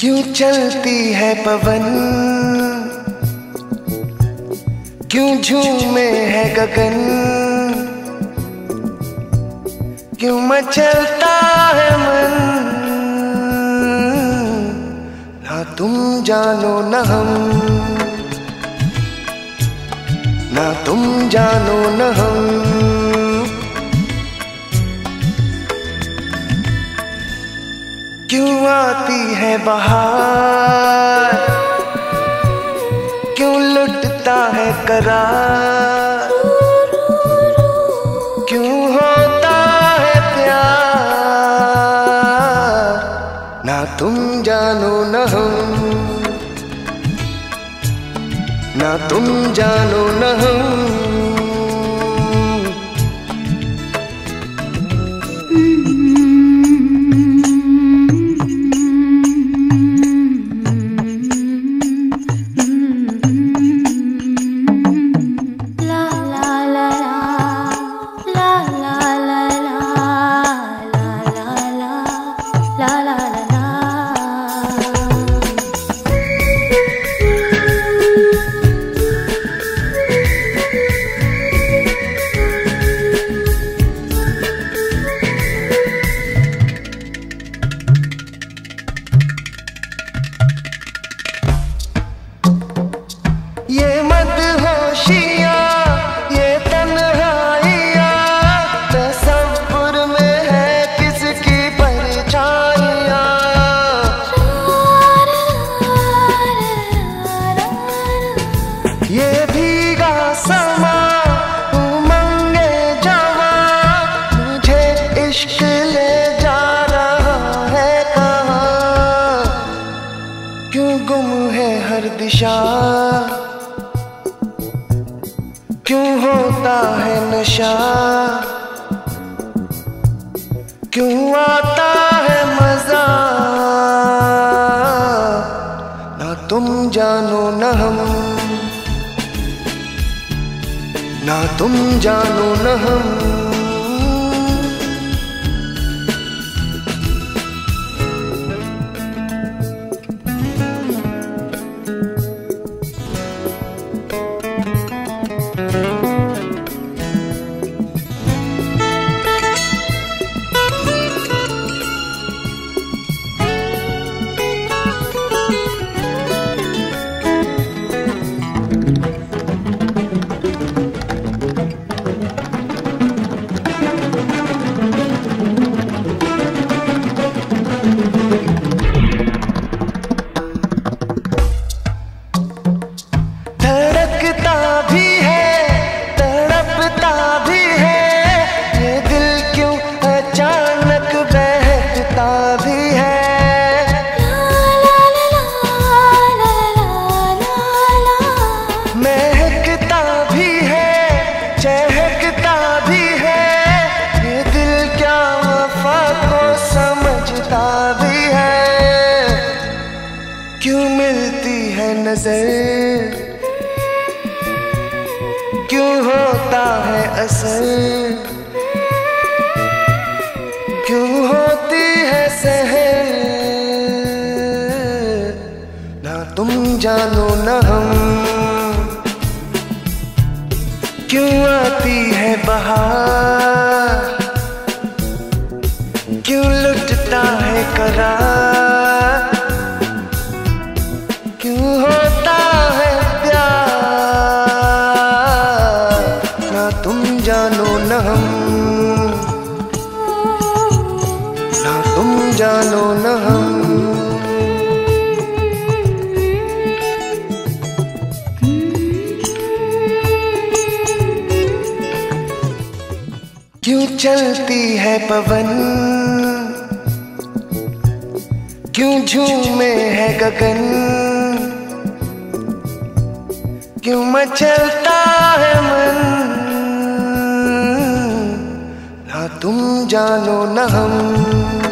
क्यों चलती है पवन? क्यों झूमे है गगन? क्यों मचलता है मन? तुम जानो न हम। ना तुम जानो न हम। क्यों आती है बहार? क्यों लुटता है करार? तुम जानो न हम। ना तुम जानो न हम। दिशा क्यों होता है नशा? क्यों आता है मज़ा? ना तुम जानो न हम। ना तुम जानो न हम। नज़र क्यों होता है असर? क्यों होती है सहर? ना तुम जानो ना हम। क्यों आती है बहार? क्यों चलती है पवन? क्यों झूमे है गगन? क्यों मचलता है मन? ना तुम जानो न हम।